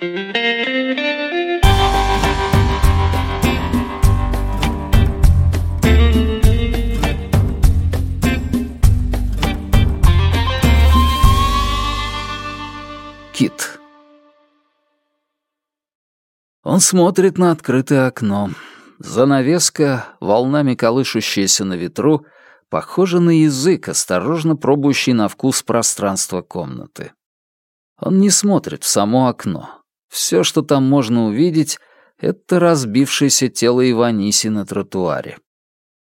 Кит. Он смотрит на открытое окно. Занавеска, волнами колышущаяся на ветру, похожа на язык, осторожно пробующий на вкус пространство комнаты. Он не смотрит в само окно. Все, что там можно увидеть, — это разбившееся тело Иваниси на тротуаре.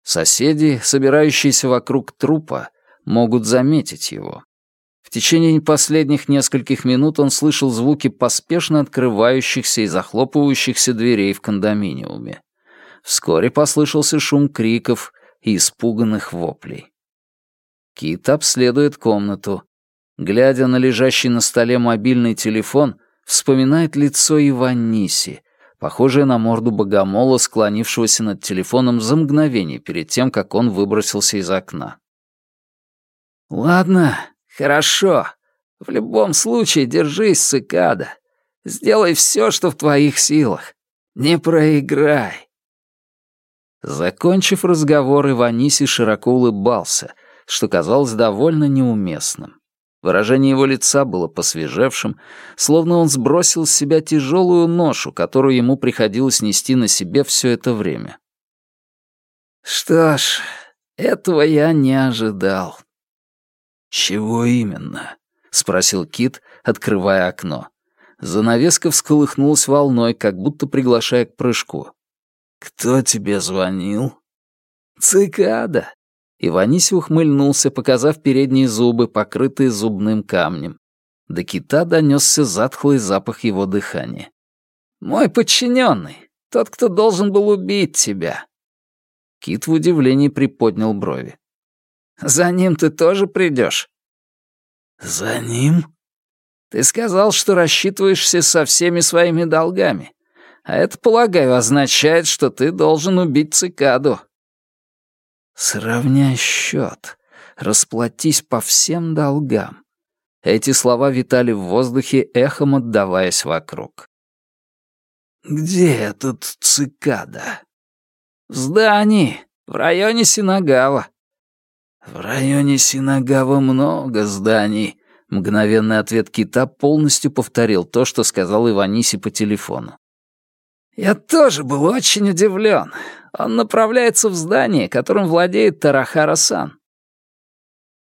Соседи, собирающиеся вокруг трупа, могут заметить его. В течение последних нескольких минут он слышал звуки поспешно открывающихся и захлопывающихся дверей в кондоминиуме. Вскоре послышался шум криков и испуганных воплей. Кит обследует комнату. Глядя на лежащий на столе мобильный телефон, вспоминает лицо Иваниси, похожее на морду богомола, склонившегося над телефоном за мгновение перед тем, как он выбросился из окна. «Ладно, хорошо. В любом случае держись, цикада. Сделай все, что в твоих силах. Не проиграй». Закончив разговор, Иваниси широко улыбался, что казалось довольно неуместным. Выражение его лица было посвежевшим, словно он сбросил с себя тяжелую ношу, которую ему приходилось нести на себе все это время. «Что ж, этого я не ожидал». «Чего именно?» — спросил Кит, открывая окно. Занавеска всколыхнулась волной, как будто приглашая к прыжку. «Кто тебе звонил?» «Цикада!» Иваниси ухмыльнулся, показав передние зубы, покрытые зубным камнем. До кита донесся затхлый запах его дыхания. «Мой подчиненный, тот, кто должен был убить тебя». Кит в удивлении приподнял брови. «За ним ты тоже придешь?» «За ним?» «Ты сказал, что рассчитываешься со всеми своими долгами. А это, полагаю, означает, что ты должен убить цикаду. Сравняй счет. Расплатись по всем долгам. Эти слова витали в воздухе, эхом отдаваясь вокруг. «Где этот цикада?» «В здании, в районе Синагава». «В районе Синагава много зданий», — мгновенный ответ кита полностью повторил то, что сказал Иваниси по телефону. Я тоже был очень удивлен. Он направляется в здание, которым владеет Тарахара-сан.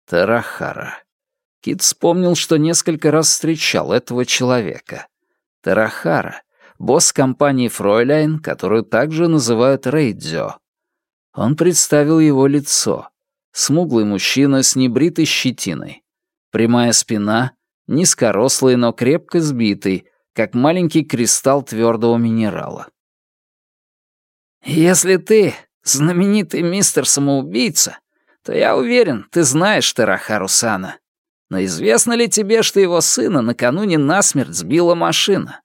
Тарахара. Кит вспомнил, что несколько раз встречал этого человека. Тарахара — босс компании «Фройляйн», которую также называют «Рейдзё». Он представил его лицо. Смуглый мужчина с небритой щетиной. Прямая спина, низкорослый, но крепко сбитый, как маленький кристалл твердого минерала. «Если ты знаменитый мистер-самоубийца, то я уверен, ты знаешь Тарахару-сана. Но известно ли тебе, что его сына накануне насмерть сбила машина?»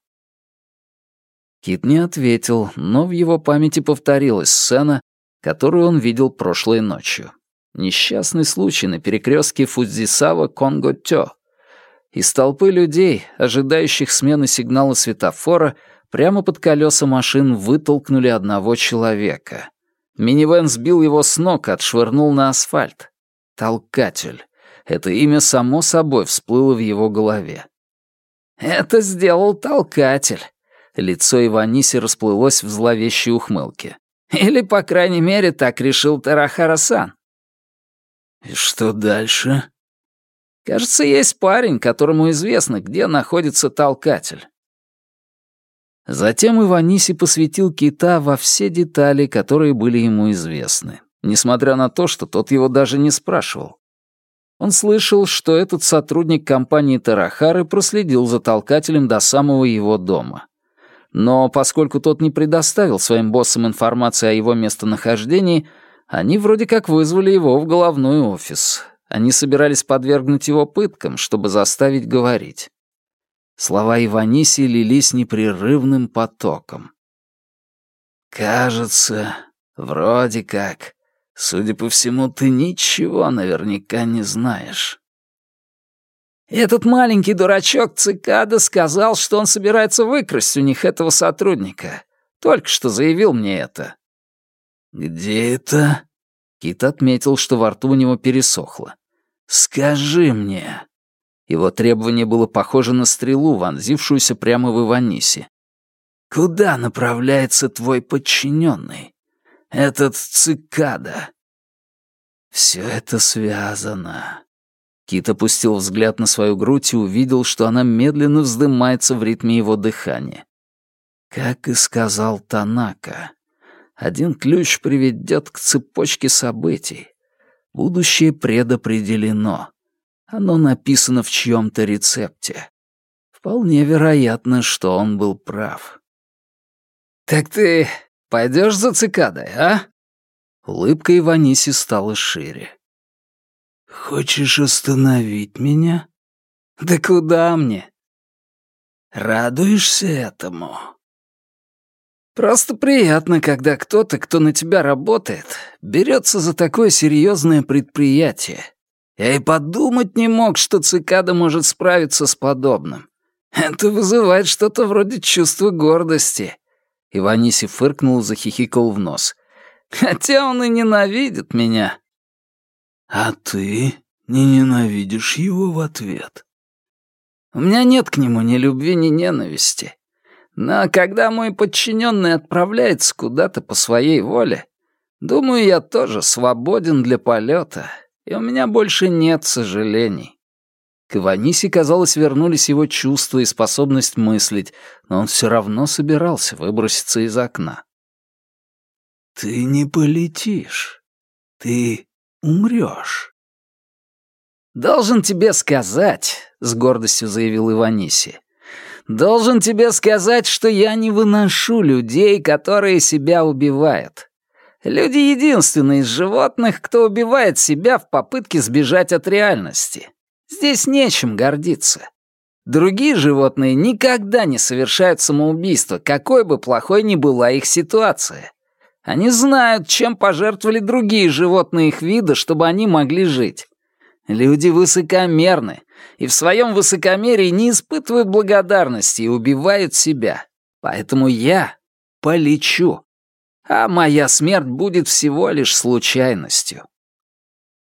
Кит не ответил, но в его памяти повторилась сцена, которую он видел прошлой ночью. Несчастный случай на перекрестке Фудзисава-Конго-Тё. Из толпы людей, ожидающих смены сигнала светофора, прямо под колеса машин вытолкнули одного человека. Минивэн сбил его с ног, отшвырнул на асфальт. Толкатель. Это имя само собой всплыло в его голове. «Это сделал толкатель». Лицо Иваниси расплылось в зловещей ухмылке. «Или, по крайней мере, так решил Тарахара-сан». «И что дальше?» Кажется, есть парень, которому известно, где находится толкатель. Затем Иваниси посвятил кита во все детали, которые были ему известны, несмотря на то, что тот его даже не спрашивал. Он слышал, что этот сотрудник компании Тарахары проследил за толкателем до самого его дома. Но поскольку тот не предоставил своим боссам информации о его местонахождении, они вроде как вызвали его в головной офис, они собирались подвергнуть его пыткам, чтобы заставить говорить. Слова Иваниси лились непрерывным потоком. «Кажется, вроде как. Судя по всему, ты ничего наверняка не знаешь». Этот маленький дурачок Цикада сказал, что он собирается выкрасть у них этого сотрудника. Только что заявил мне это». «Где это?» Кит отметил, что во рту у него пересохло. «Скажи мне». Его требование было похоже на стрелу, вонзившуюся прямо в Иванисе. «Куда направляется твой подчиненный? Этот цикада?» «Все это связано». Кит опустил взгляд на свою грудь и увидел, что она медленно вздымается в ритме его дыхания. Как и сказал Танака, один ключ приведет к цепочке событий. Будущее предопределено. Оно написано в чьем-то рецепте. Вполне вероятно, что он был прав. «Так ты пойдешь за цикадой, а?» Улыбка Иваниси стала шире. «Хочешь остановить меня?» «Да куда мне?» «Радуешься этому?» «Просто приятно, когда кто-то, кто на тебя работает, берется за такое серьезное предприятие. Я и подумать не мог, что цикада может справиться с подобным. Это вызывает что-то вроде чувства гордости». Иваниси фыркнул, захихикал в нос. «Хотя он и ненавидит меня». «А ты не ненавидишь его в ответ?» «У меня нет к нему ни любви, ни ненависти. Но когда мой подчиненный отправляется куда-то по своей воле, думаю, я тоже свободен для полета и у меня больше нет сожалений. К Иванисе, казалось, вернулись его чувства и способность мыслить, но он все равно собирался выброситься из окна. «Ты не полетишь. Ты умрешь». «Должен тебе сказать», — с гордостью заявил Иваниси, «должен тебе сказать, что я не выношу людей, которые себя убивают. Люди единственные из животных, кто убивает себя в попытке сбежать от реальности. Здесь нечем гордиться. Другие животные никогда не совершают самоубийство, какой бы плохой ни была их ситуация. Они знают, чем пожертвовали другие животные их вида, чтобы они могли жить. Люди высокомерны и в своем высокомерии не испытывают благодарности и убивают себя. Поэтому я полечу а моя смерть будет всего лишь случайностью.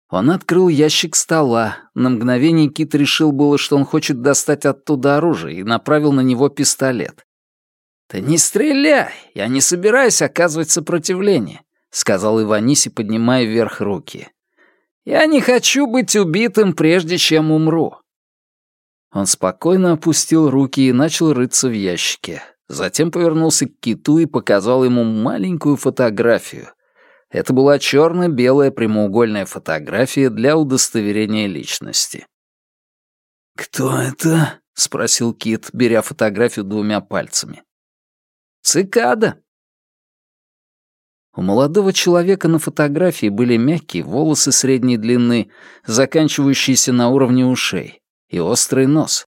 Он открыл ящик стола. На мгновение Кит решил было, что он хочет достать оттуда оружие, и направил на него пистолет. «Ты не стреляй! Я не собираюсь оказывать сопротивление», — сказал Иваниси, поднимая вверх руки. «Я не хочу быть убитым, прежде чем умру». Он спокойно опустил руки и начал рыться в ящике. Затем повернулся к киту и показал ему маленькую фотографию. Это была черно-белая прямоугольная фотография для удостоверения личности. «Кто это?» — спросил Кит, беря фотографию двумя пальцами. «Цикада». У молодого человека на фотографии были мягкие волосы средней длины, заканчивающиеся на уровне ушей, и острый нос.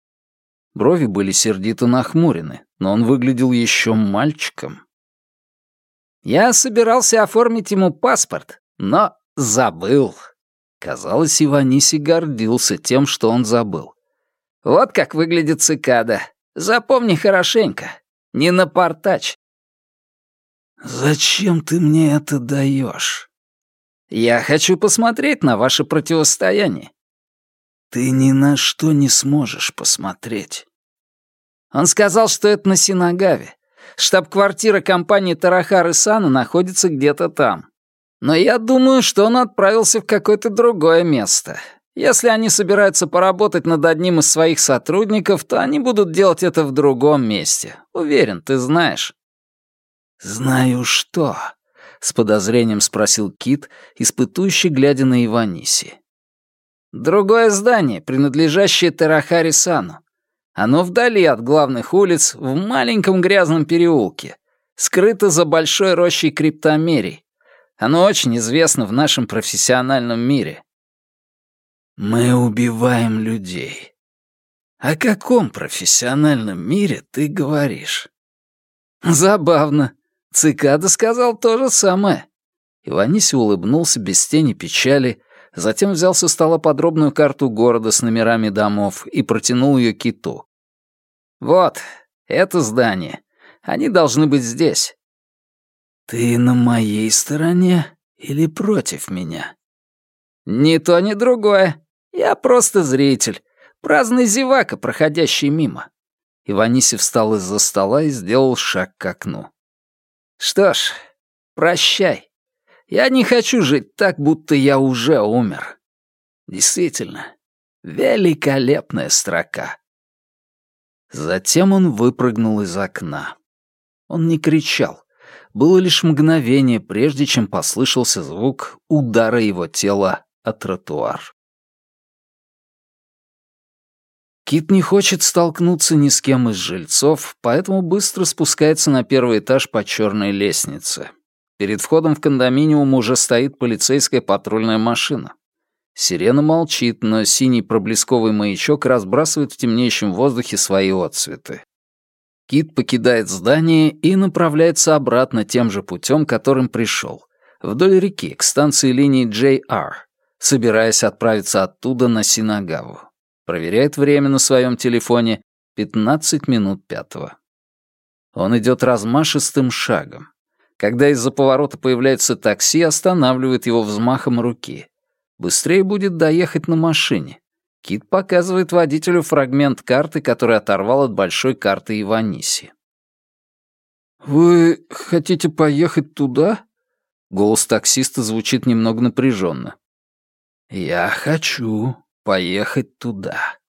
Брови были сердито нахмурены, но он выглядел еще мальчиком. Я собирался оформить ему паспорт, но забыл. Казалось, Иваниси гордился тем, что он забыл. Вот как выглядит цикада. Запомни хорошенько. Не напортач. «Зачем ты мне это даешь?» «Я хочу посмотреть на ваше противостояние». «Ты ни на что не сможешь посмотреть. Он сказал, что это на Синагаве. Штаб-квартира компании Тарахары Сана находится где-то там. Но я думаю, что он отправился в какое-то другое место. Если они собираются поработать над одним из своих сотрудников, то они будут делать это в другом месте. Уверен, ты знаешь». «Знаю что?» — с подозрением спросил Кит, испытующий, глядя на Иваниси. «Другое здание, принадлежащее Тарахари Сану. Оно вдали от главных улиц, в маленьком грязном переулке, скрыто за большой рощей криптомерий. Оно очень известно в нашем профессиональном мире. Мы убиваем людей. О каком профессиональном мире ты говоришь? Забавно. Цикада сказал то же самое. Иваниси улыбнулся без тени печали, Затем взял со стола подробную карту города с номерами домов и протянул ее киту. «Вот, это здание. Они должны быть здесь». «Ты на моей стороне или против меня?» «Ни то, ни другое. Я просто зритель. Праздный зевака, проходящий мимо». Иванисий встал из-за стола и сделал шаг к окну. «Что ж, прощай. Я не хочу жить так, будто я уже умер. Действительно, великолепная строка». Затем он выпрыгнул из окна. Он не кричал. Было лишь мгновение, прежде чем послышался звук удара его тела о тротуар. Кит не хочет столкнуться ни с кем из жильцов, поэтому быстро спускается на первый этаж по черной лестнице. Перед входом в кондоминиум уже стоит полицейская патрульная машина. Сирена молчит, но синий проблесковый маячок разбрасывает в темнеющем воздухе свои отцветы. Кит покидает здание и направляется обратно тем же путем, которым пришел, вдоль реки, к станции линии JR, собираясь отправиться оттуда на Синагаву. Проверяет время на своем телефоне 15 минут пятого. Он идет размашистым шагом. Когда из-за поворота появляется такси, останавливает его взмахом руки. Быстрее будет доехать на машине. Кит показывает водителю фрагмент карты, который оторвал от большой карты Иваниси. «Вы хотите поехать туда?» Голос таксиста звучит немного напряженно. «Я хочу поехать туда».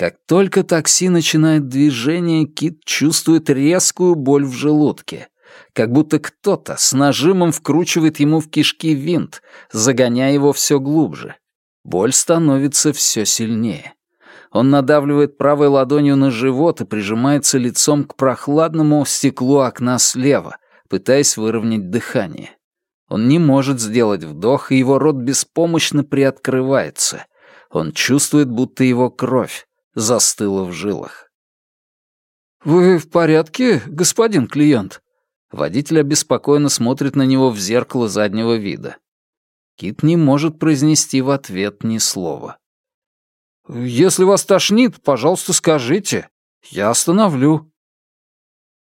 Как только такси начинает движение, Кит чувствует резкую боль в желудке, как будто кто-то с нажимом вкручивает ему в кишки винт, загоняя его все глубже. Боль становится все сильнее. Он надавливает правой ладонью на живот и прижимается лицом к прохладному стеклу окна слева, пытаясь выровнять дыхание. Он не может сделать вдох, и его рот беспомощно приоткрывается. Он чувствует, будто его кровь застыла в жилах. «Вы в порядке, господин клиент?» Водитель обеспокоенно смотрит на него в зеркало заднего вида. Кит не может произнести в ответ ни слова. «Если вас тошнит, пожалуйста, скажите. Я остановлю».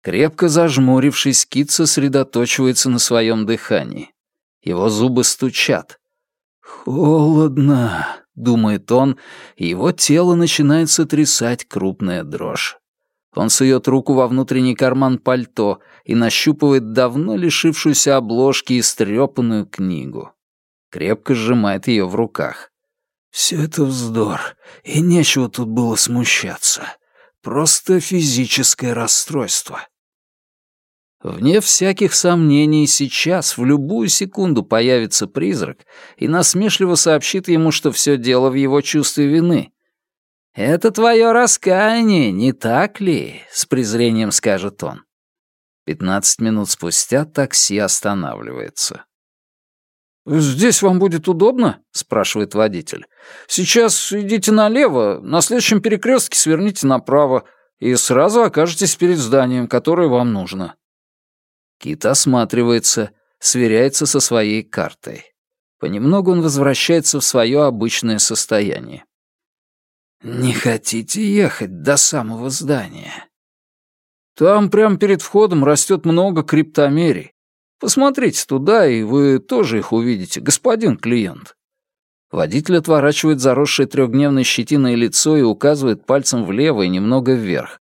Крепко зажмурившись, Кит сосредоточивается на своем дыхании. Его зубы стучат. «Холодно», — думает он, и его тело начинает сотрясать крупная дрожь. Он сует руку во внутренний карман пальто и нащупывает давно лишившуюся обложки и стрёпанную книгу крепко сжимает ее в руках. «Все это вздор, и нечего тут было смущаться. Просто физическое расстройство». Вне всяких сомнений, сейчас в любую секунду появится призрак и насмешливо сообщит ему, что все дело в его чувстве вины. «Это твое раскаяние, не так ли?» — с презрением скажет он. Пятнадцать минут спустя такси останавливается. «Здесь вам будет удобно?» — спрашивает водитель. «Сейчас идите налево, на следующем перекрестке сверните направо и сразу окажетесь перед зданием, которое вам нужно». Кит осматривается, сверяется со своей картой. Понемногу он возвращается в свое обычное состояние. «Не хотите ехать до самого здания?» «Там прямо перед входом растет много криптомерий. Посмотрите туда, и вы тоже их увидите, господин клиент». Водитель отворачивает заросшее трехдневной щетиной лицо и указывает пальцем влево и немного вверх.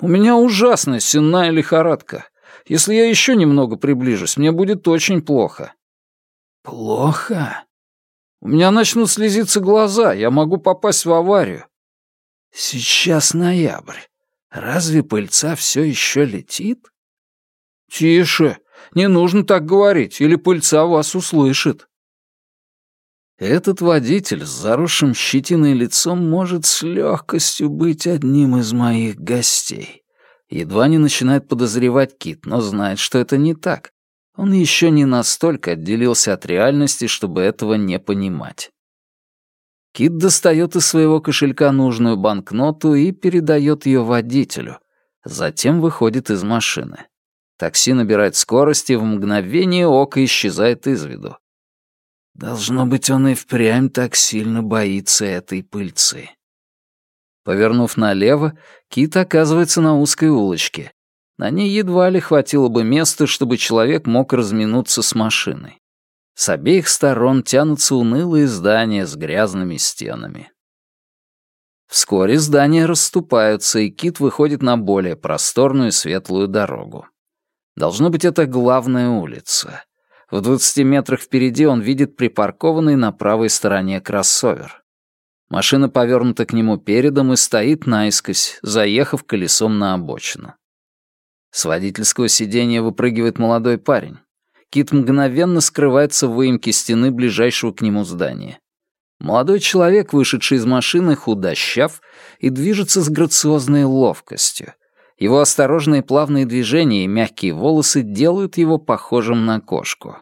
«У меня ужасная сенная лихорадка. Если я еще немного приближусь, мне будет очень плохо». «Плохо?» «У меня начнут слезиться глаза, я могу попасть в аварию». «Сейчас ноябрь. Разве пыльца все еще летит?» «Тише. Не нужно так говорить, или пыльца вас услышит». Этот водитель с заросшим щетиной лицом может с легкостью быть одним из моих гостей. Едва не начинает подозревать Кит, но знает, что это не так. Он еще не настолько отделился от реальности, чтобы этого не понимать. Кит достает из своего кошелька нужную банкноту и передает ее водителю. Затем выходит из машины. Такси набирает скорость и в мгновение ока исчезает из виду. Должно быть, он и впрямь так сильно боится этой пыльцы. Повернув налево, Кит оказывается на узкой улочке. На ней едва ли хватило бы места, чтобы человек мог разминуться с машиной. С обеих сторон тянутся унылые здания с грязными стенами. Вскоре здания расступаются, и Кит выходит на более просторную светлую дорогу. Должно быть, это главная улица. В 20 метрах впереди он видит припаркованный на правой стороне кроссовер. Машина повернута к нему передом и стоит наискось, заехав колесом на обочину. С водительского сиденья выпрыгивает молодой парень. Кит мгновенно скрывается в выемке стены ближайшего к нему здания. Молодой человек, вышедший из машины, худощав и движется с грациозной ловкостью. Его осторожные плавные движения и мягкие волосы делают его похожим на кошку.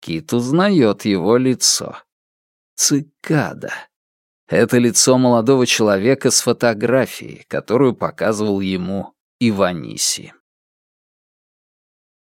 Кит узнает его лицо. Цикада. Это лицо молодого человека с фотографией, которую показывал ему Иваниси.